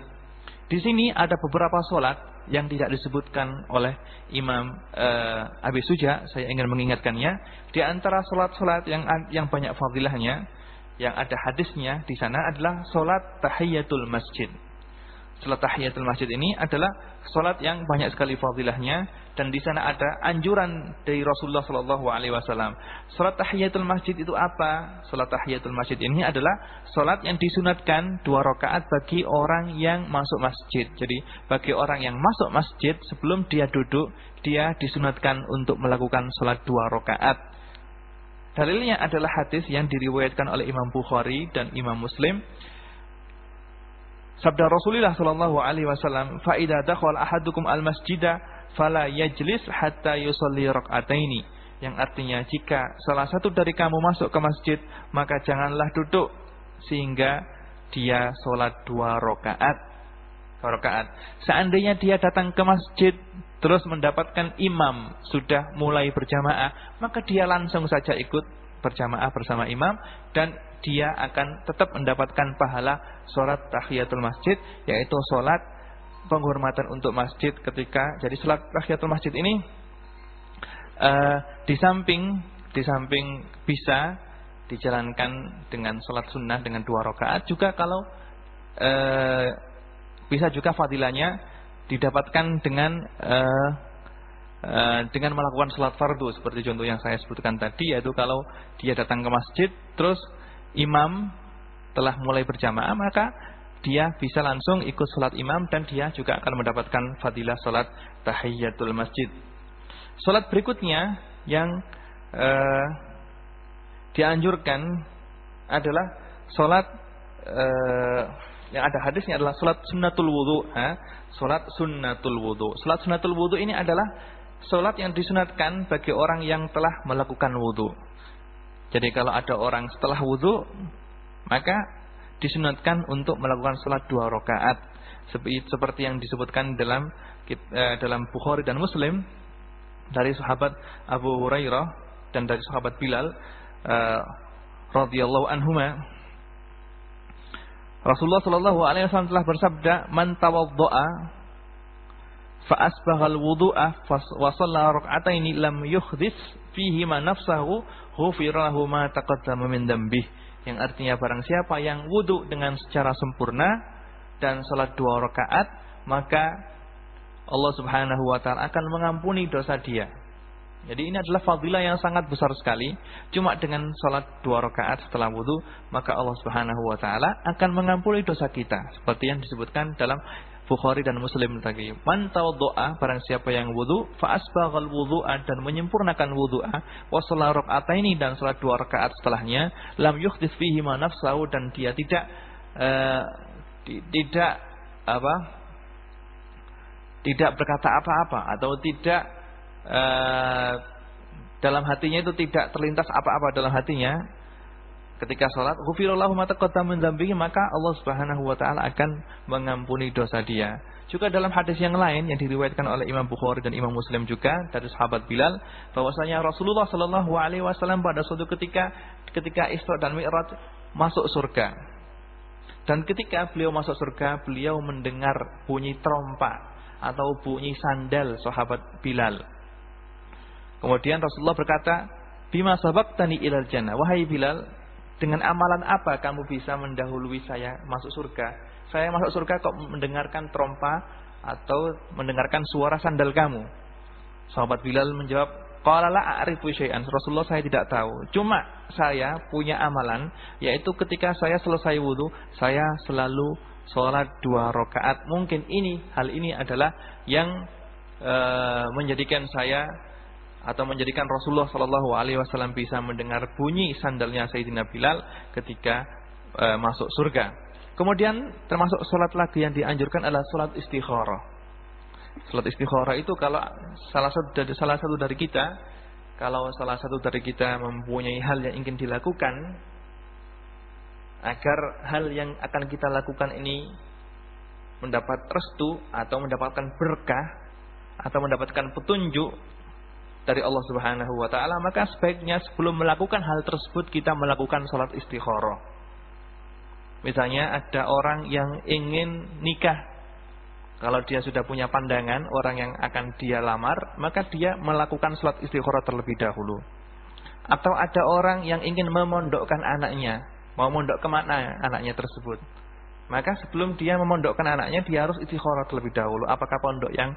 Di sini ada beberapa solat yang tidak disebutkan oleh Imam uh, Abi Suja. Saya ingin mengingatkannya. Di antara solat-solat yang yang banyak fadilahnya, yang ada hadisnya di sana adalah solat tahiyatul masjid. Salat tahiyatul masjid ini adalah salat yang banyak sekali fadilahnya dan di sana ada anjuran dari Rasulullah sallallahu alaihi wasallam. Salat tahiyatul masjid itu apa? Salat tahiyatul masjid ini adalah salat yang disunatkan dua rakaat bagi orang yang masuk masjid. Jadi bagi orang yang masuk masjid sebelum dia duduk, dia disunatkan untuk melakukan salat dua rakaat. Dalilnya adalah hadis yang diriwayatkan oleh Imam Bukhari dan Imam Muslim. Sabda Rasulullah sallallahu alaihi wasallam, "Fa idza dakhala ahadukum al-masjida fala yajlis hatta yusalli rak'ataini." Yang artinya jika salah satu dari kamu masuk ke masjid, maka janganlah duduk sehingga dia sholat dua rakaat. Rakaat. Seandainya dia datang ke masjid terus mendapatkan imam sudah mulai berjamaah, maka dia langsung saja ikut berjamaah bersama imam dan dia akan tetap mendapatkan pahala sholat tahiyatul masjid, yaitu sholat penghormatan untuk masjid ketika jadi sholat tahiyatul masjid ini uh, di samping di samping bisa dijalankan dengan sholat sunnah dengan dua rakaat juga kalau uh, bisa juga fadilahnya didapatkan dengan uh, dengan melakukan sholat fardu seperti contoh yang saya sebutkan tadi yaitu kalau dia datang ke masjid terus imam telah mulai berjamaah maka dia bisa langsung ikut sholat imam dan dia juga akan mendapatkan fadilah sholat tahiyatul masjid. Sholat berikutnya yang uh, dianjurkan adalah sholat uh, yang ada hadisnya adalah salat sunnatul wudu. Ha? Salat sunnatul wudu. Salat sunnatul wudu ini adalah salat yang disunatkan bagi orang yang telah melakukan wudu. Jadi kalau ada orang setelah wudu, maka disunatkan untuk melakukan salat dua rakaat. Seperti yang disebutkan dalam eh, dalam Bukhari dan Muslim dari sahabat Abu Hurairah dan dari sahabat Bilal uh, radhiyallahu anhuma Rasulullah Shallallahu Alaihi Wasallam telah bersabda, "Man tawaddoa fa asbaghal wudu'a wa shalla rak'ataini lam yuhdits fihi ma nafsahu ghufira lahu ma taqaddama min dambih." Yang artinya barang siapa yang wudu dengan secara sempurna dan salat dua rakaat, maka Allah Subhanahu wa taala akan mengampuni dosa dia jadi ini adalah fadilah yang sangat besar sekali. Cuma dengan salat dua rakaat setelah wudhu, maka Allah Subhanahu Wa Taala akan mengampuni dosa kita. Seperti yang disebutkan dalam Bukhari dan Muslim tadi. Man doa barang siapa yang wudhu, faasbaghal wudhu'a dan menyempurnakan wudhu'a, wa rakaat ini dan salat dua rakaat setelahnya, lam yukhdits fihi ma nafsahu dan dia tidak uh, tidak apa? tidak berkata apa-apa atau tidak Eh, dalam hatinya itu tidak terlintas apa-apa dalam hatinya ketika sholat ghufirallahu ma taqaddama min maka Allah Subhanahu wa taala akan mengampuni dosa dia. Juga dalam hadis yang lain yang diriwayatkan oleh Imam Bukhari dan Imam Muslim juga dari sahabat Bilal bahwasanya Rasulullah Shallallahu alaihi wasallam pada suatu ketika ketika Isra dan Mi'raj masuk surga. Dan ketika beliau masuk surga, beliau mendengar bunyi trompa atau bunyi sandal sahabat Bilal. Kemudian Rasulullah berkata, "Bima tani ilal jannah." Wahai Bilal, dengan amalan apa kamu bisa mendahului saya masuk surga? Saya masuk surga kok mendengarkan trompa atau mendengarkan suara sandal kamu? Sahabat Bilal menjawab, "Qala la a'rifu syai'an." Rasulullah saya tidak tahu. Cuma saya punya amalan yaitu ketika saya selesai wudhu, saya selalu sholat dua rakaat. Mungkin ini hal ini adalah yang uh, menjadikan saya atau menjadikan Rasulullah Shallallahu Alaihi Wasallam bisa mendengar bunyi sandalnya Sayyidina Bilal ketika e, masuk surga. Kemudian termasuk sholat lagi yang dianjurkan adalah sholat istikharah. Sholat istikharah itu kalau salah satu dari salah satu dari kita, kalau salah satu dari kita mempunyai hal yang ingin dilakukan, agar hal yang akan kita lakukan ini mendapat restu atau mendapatkan berkah atau mendapatkan petunjuk dari Allah Subhanahu wa taala, maka sebaiknya sebelum melakukan hal tersebut kita melakukan salat istikharah. Misalnya ada orang yang ingin nikah. Kalau dia sudah punya pandangan orang yang akan dia lamar, maka dia melakukan salat istikharah terlebih dahulu. Atau ada orang yang ingin memondokkan anaknya, mau mondok ke mana anaknya tersebut. Maka sebelum dia memondokkan anaknya, dia harus istikharah terlebih dahulu. Apakah pondok yang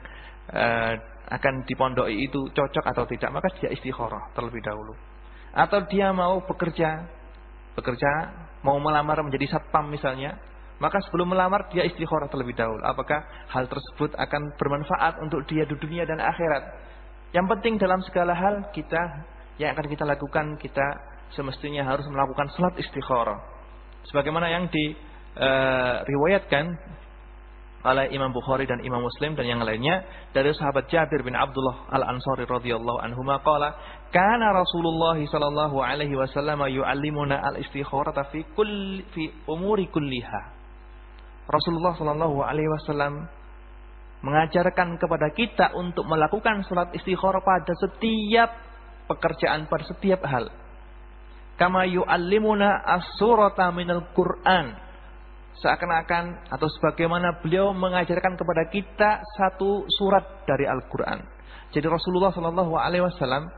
uh, akan dipondoi itu cocok atau tidak, maka dia istikharah terlebih dahulu. Atau dia mau bekerja, bekerja mau melamar menjadi satpam misalnya, maka sebelum melamar dia istikharah terlebih dahulu. Apakah hal tersebut akan bermanfaat untuk dia di dunia dan akhirat? Yang penting dalam segala hal kita yang akan kita lakukan kita semestinya harus melakukan salat istikharah. Sebagaimana yang diriwayatkan eh, uh, oleh Imam Bukhari dan Imam Muslim dan yang lainnya dari sahabat Jabir bin Abdullah Al-Ansari radhiyallahu anhu maqala kana Rasulullah sallallahu alaihi wasallam yu'allimuna al-istikharata fi kulli fi umuri kulliha. Rasulullah sallallahu alaihi wasallam mengajarkan kepada kita untuk melakukan salat istikharah pada setiap pekerjaan pada setiap hal. Kama yu'allimuna as-surata minal Qur'an seakan-akan atau sebagaimana beliau mengajarkan kepada kita satu surat dari Al-Qur'an. Jadi Rasulullah Shallallahu alaihi wasallam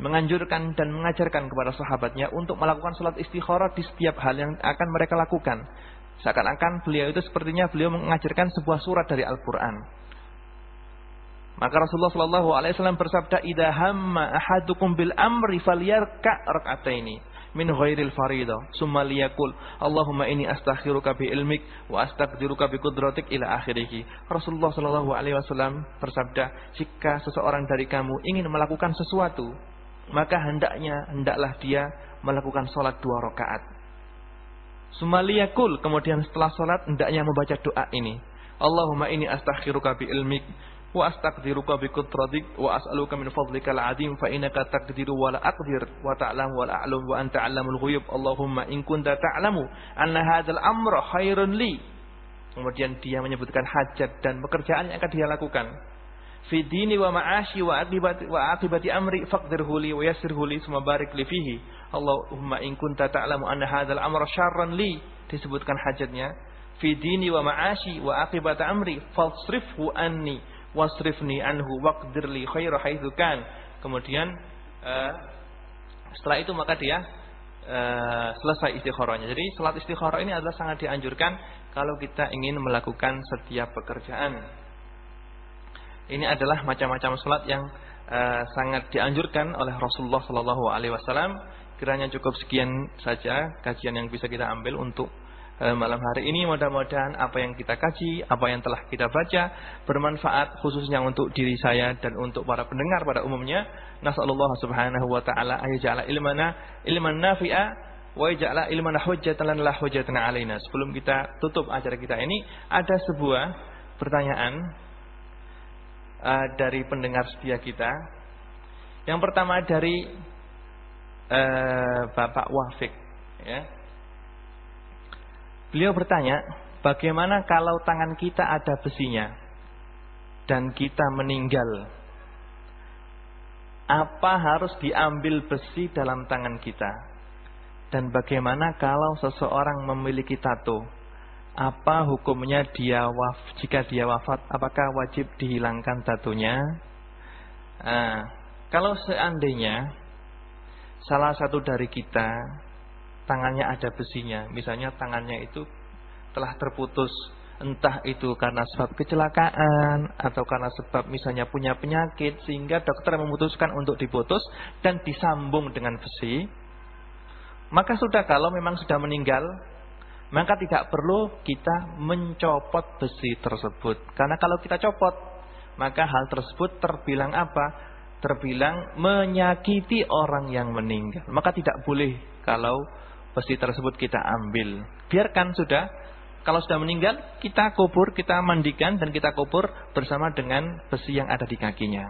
menganjurkan dan mengajarkan kepada sahabatnya untuk melakukan salat istikharah di setiap hal yang akan mereka lakukan. Seakan-akan beliau itu sepertinya beliau mengajarkan sebuah surat dari Al-Qur'an. Maka Rasulullah Shallallahu alaihi wasallam bersabda, "Idza ahadukum bil amri falyarka rak'ataini." Min ghairil faridah summa liyaqul Allahumma inni astakhiruka bi ilmik wa astaqdiruka bi qudratik ila akhirih Rasulullah sallallahu alaihi wasallam bersabda jika seseorang dari kamu ingin melakukan sesuatu maka hendaknya hendaklah dia melakukan salat dua rakaat. Summa liyaqul kemudian setelah salat hendaknya membaca doa ini Allahumma inni astakhiruka bi ilmik wa astaqdiruka bi qudratik wa as'aluka min fadlikal azim fa innaka taqdiru wa la aqdir wa ta'lamu wa la a'lam wa anta 'allamul ghuyub. Allahumma in kunta ta'lamu anna hadzal amra khairun kemudian dia menyebutkan hajat dan pekerjaan yang akan dia lakukan. Fi dini wa ma'ashi wa aqibati wa aqibati amri faqdirhu li wa yassirhu li summa barik li fihi. Allahumma in kunta ta'lamu anna hadzal amra syarran li disebutkan hajatnya. Fi dini wa ma'ashi wa aqibati amri fasrifhu anni wasrifni anhu waqdirli khaira haitsu kan. Kemudian uh, setelah itu maka dia uh, selesai istikharahnya. Jadi salat istikharah ini adalah sangat dianjurkan kalau kita ingin melakukan setiap pekerjaan. Ini adalah macam-macam salat yang uh, sangat dianjurkan oleh Rasulullah sallallahu alaihi wasallam. Kiranya cukup sekian saja kajian yang bisa kita ambil untuk malam hari ini mudah-mudahan apa yang kita kaji, apa yang telah kita baca bermanfaat khususnya untuk diri saya dan untuk para pendengar pada umumnya. Nasallallahu subhanahu wa taala ayyaja'ala ilmana ilman nafi'a wa yaj'ala ilmana hujjatan lana hujjatan alaina. Sebelum kita tutup acara kita ini ada sebuah pertanyaan uh, dari pendengar setia kita. Yang pertama dari uh, Bapak Wafik ya. Beliau bertanya, bagaimana kalau tangan kita ada besinya dan kita meninggal? Apa harus diambil besi dalam tangan kita? Dan bagaimana kalau seseorang memiliki tato? Apa hukumnya dia waf jika dia wafat? Apakah wajib dihilangkan tatonya? Nah, kalau seandainya salah satu dari kita tangannya ada besinya. Misalnya tangannya itu telah terputus entah itu karena sebab kecelakaan atau karena sebab misalnya punya penyakit sehingga dokter memutuskan untuk diputus dan disambung dengan besi maka sudah kalau memang sudah meninggal maka tidak perlu kita mencopot besi tersebut. Karena kalau kita copot maka hal tersebut terbilang apa? Terbilang menyakiti orang yang meninggal. Maka tidak boleh kalau besi tersebut kita ambil. Biarkan sudah. Kalau sudah meninggal, kita kubur, kita mandikan dan kita kubur bersama dengan besi yang ada di kakinya.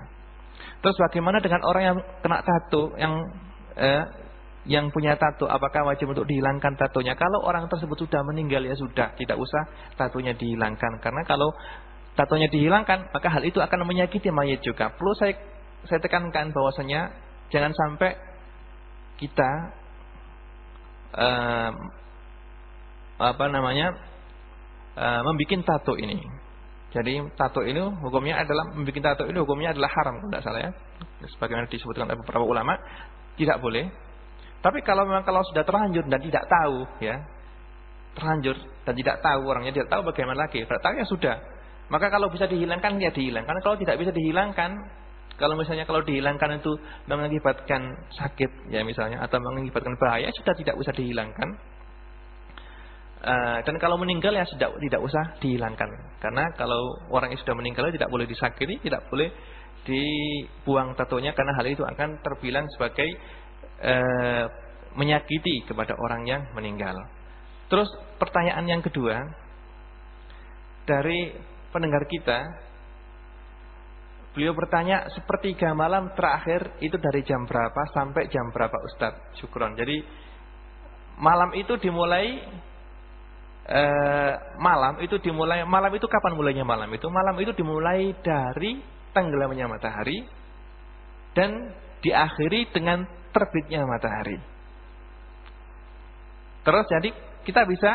Terus bagaimana dengan orang yang kena tato, yang eh, yang punya tato, apakah wajib untuk dihilangkan tatonya? Kalau orang tersebut sudah meninggal ya sudah, tidak usah tatonya dihilangkan. Karena kalau tatonya dihilangkan, maka hal itu akan menyakiti mayat juga. Perlu saya saya tekankan bahwasanya jangan sampai kita uh, apa namanya uh, membuat tato ini. Jadi tato ini hukumnya adalah membuat tato ini hukumnya adalah haram, tidak salah ya. Sebagaimana disebutkan oleh beberapa ulama, tidak boleh. Tapi kalau memang kalau sudah terlanjur dan tidak tahu ya, terlanjur dan tidak tahu orangnya tidak tahu bagaimana lagi. Tahu ya sudah. Maka kalau bisa dihilangkan ya dihilangkan. Kalau tidak bisa dihilangkan kalau misalnya kalau dihilangkan itu mengakibatkan sakit ya misalnya atau mengakibatkan bahaya sudah tidak usah dihilangkan. Uh, dan kalau meninggal ya sudah tidak usah dihilangkan. Karena kalau orang yang sudah meninggal tidak boleh disakiti, tidak boleh dibuang tatonya karena hal itu akan terbilang sebagai uh, menyakiti kepada orang yang meninggal. Terus pertanyaan yang kedua dari pendengar kita Beliau bertanya sepertiga malam terakhir itu dari jam berapa sampai jam berapa Ustadz Syukron. Jadi malam itu dimulai eh, malam itu dimulai malam itu kapan mulainya malam itu? Malam itu dimulai dari tenggelamnya matahari dan diakhiri dengan terbitnya matahari. Terus jadi kita bisa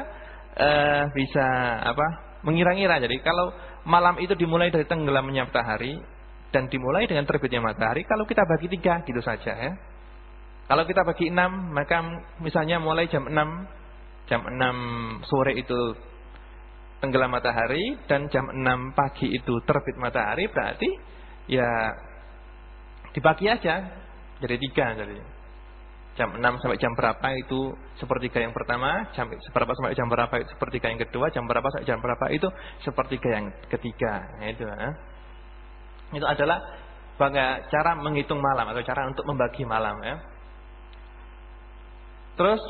eh, bisa apa? mengira-ngira. Jadi kalau malam itu dimulai dari tenggelamnya matahari dan dimulai dengan terbitnya matahari. Kalau kita bagi tiga, gitu saja ya. Kalau kita bagi enam, maka misalnya mulai jam enam, jam enam sore itu tenggelam matahari dan jam enam pagi itu terbit matahari, berarti ya dibagi aja jadi tiga jadi jam enam sampai jam berapa itu sepertiga yang pertama, jam seberapa sampai jam berapa itu sepertiga yang kedua, jam berapa sampai jam berapa itu sepertiga yang ketiga. Nah, itu ya. Itu adalah baga cara menghitung malam atau cara untuk membagi malam ya. Terus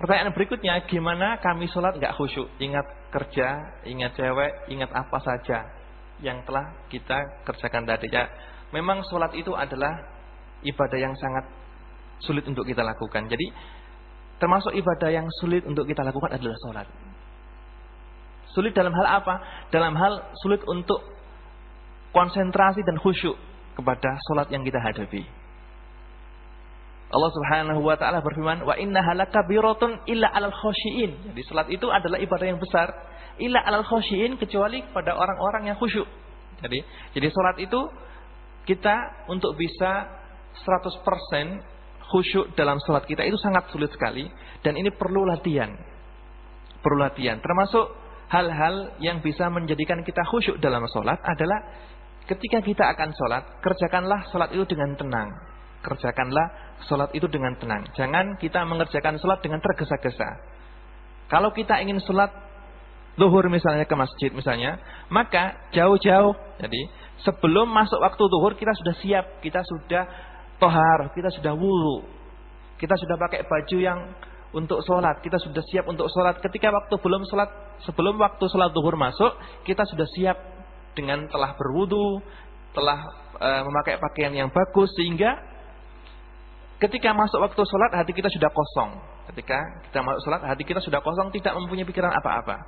pertanyaan berikutnya, gimana kami sholat nggak khusyuk? Ingat kerja, ingat cewek, ingat apa saja yang telah kita kerjakan tadi ya. Memang sholat itu adalah ibadah yang sangat sulit untuk kita lakukan. Jadi termasuk ibadah yang sulit untuk kita lakukan adalah sholat. Sulit dalam hal apa? Dalam hal sulit untuk konsentrasi dan khusyuk kepada solat yang kita hadapi. Allah Subhanahu wa taala berfirman, "Wa inna halakabiratun illa 'alal khashiin." Jadi salat itu adalah ibadah yang besar, illa 'alal khashiin kecuali pada orang-orang yang khusyuk. Jadi jadi salat itu kita untuk bisa 100% khusyuk dalam salat kita itu sangat sulit sekali dan ini perlu latihan. Perlu latihan. Termasuk hal-hal yang bisa menjadikan kita khusyuk dalam salat adalah Ketika kita akan sholat, kerjakanlah sholat itu dengan tenang. Kerjakanlah sholat itu dengan tenang. Jangan kita mengerjakan sholat dengan tergesa-gesa. Kalau kita ingin sholat zuhur misalnya ke masjid misalnya, maka jauh-jauh. Jadi sebelum masuk waktu zuhur kita sudah siap, kita sudah tohar, kita sudah wudhu, kita sudah pakai baju yang untuk sholat, kita sudah siap untuk sholat. Ketika waktu belum sholat, sebelum waktu sholat zuhur masuk, kita sudah siap dengan telah berwudu, telah e, memakai pakaian yang bagus sehingga ketika masuk waktu sholat hati kita sudah kosong. Ketika kita masuk sholat hati kita sudah kosong, tidak mempunyai pikiran apa-apa.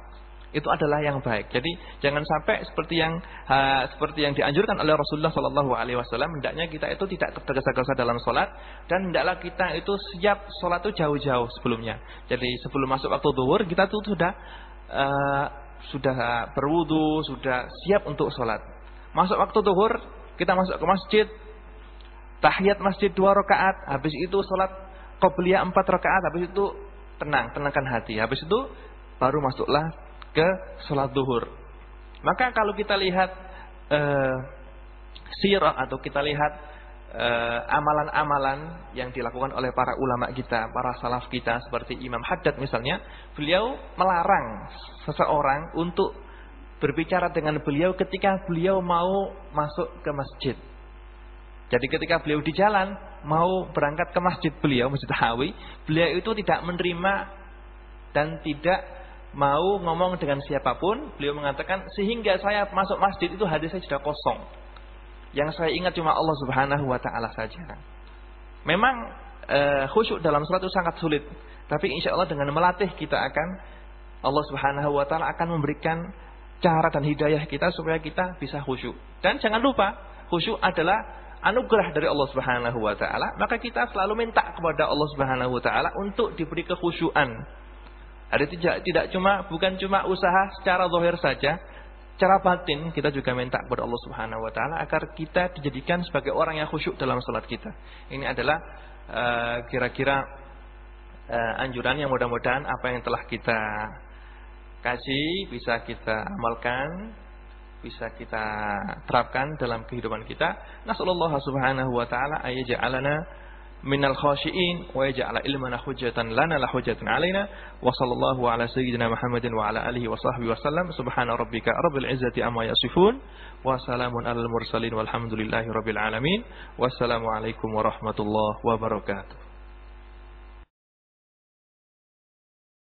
Itu adalah yang baik. Jadi jangan sampai seperti yang ha, seperti yang dianjurkan oleh Rasulullah Shallallahu Alaihi Wasallam. Hendaknya kita itu tidak tergesa-gesa dalam sholat dan hendaklah kita itu siap sholat itu jauh-jauh sebelumnya. Jadi sebelum masuk waktu duhur kita tuh sudah uh, sudah berwudu, sudah siap untuk sholat. Masuk waktu zuhur, kita masuk ke masjid, tahiyat masjid dua rakaat, habis itu sholat qobliyah empat rakaat, habis itu tenang, tenangkan hati. Habis itu baru masuklah ke sholat zuhur. Maka kalau kita lihat uh, sirah atau kita lihat Eh, amalan-amalan yang dilakukan oleh para ulama kita, para salaf kita seperti Imam Haddad misalnya, beliau melarang seseorang untuk berbicara dengan beliau ketika beliau mau masuk ke masjid. Jadi ketika beliau di jalan mau berangkat ke masjid beliau, Masjid Hawi, beliau itu tidak menerima dan tidak mau ngomong dengan siapa pun. Beliau mengatakan sehingga saya masuk masjid itu hati saya sudah kosong. Yang saya ingat cuma Allah Subhanahu wa taala saja. Memang uh, khusyuk dalam salat itu sangat sulit, tapi insya Allah dengan melatih kita akan Allah Subhanahu wa taala akan memberikan cara dan hidayah kita supaya kita bisa khusyuk. Dan jangan lupa, khusyuk adalah anugerah dari Allah Subhanahu wa taala, maka kita selalu minta kepada Allah Subhanahu wa taala untuk diberi kekhusyuan. Ada tidak tidak cuma bukan cuma usaha secara zahir saja, Secara batin kita juga minta kepada Allah Subhanahu wa taala agar kita dijadikan sebagai orang yang khusyuk dalam salat kita. Ini adalah eh, kira-kira uh, uh, anjuran yang mudah-mudahan apa yang telah kita kasih bisa kita amalkan, bisa kita terapkan dalam kehidupan kita. Nasallallahu subhanahu wa taala ayyaj'alana minal khashiin wa yaj'ala ilmana hujjatan lana la hujjatan alaina wa sallallahu ala sayyidina Muhammadin wa ala alihi wa sahbihi wa sallam. Subhana rabbika rabbil izzati amma yasifun. Wa salamun alal mursalin walhamdulillahi rabbil alamin. Wassalamu alaikum warahmatullahi wabarakatuh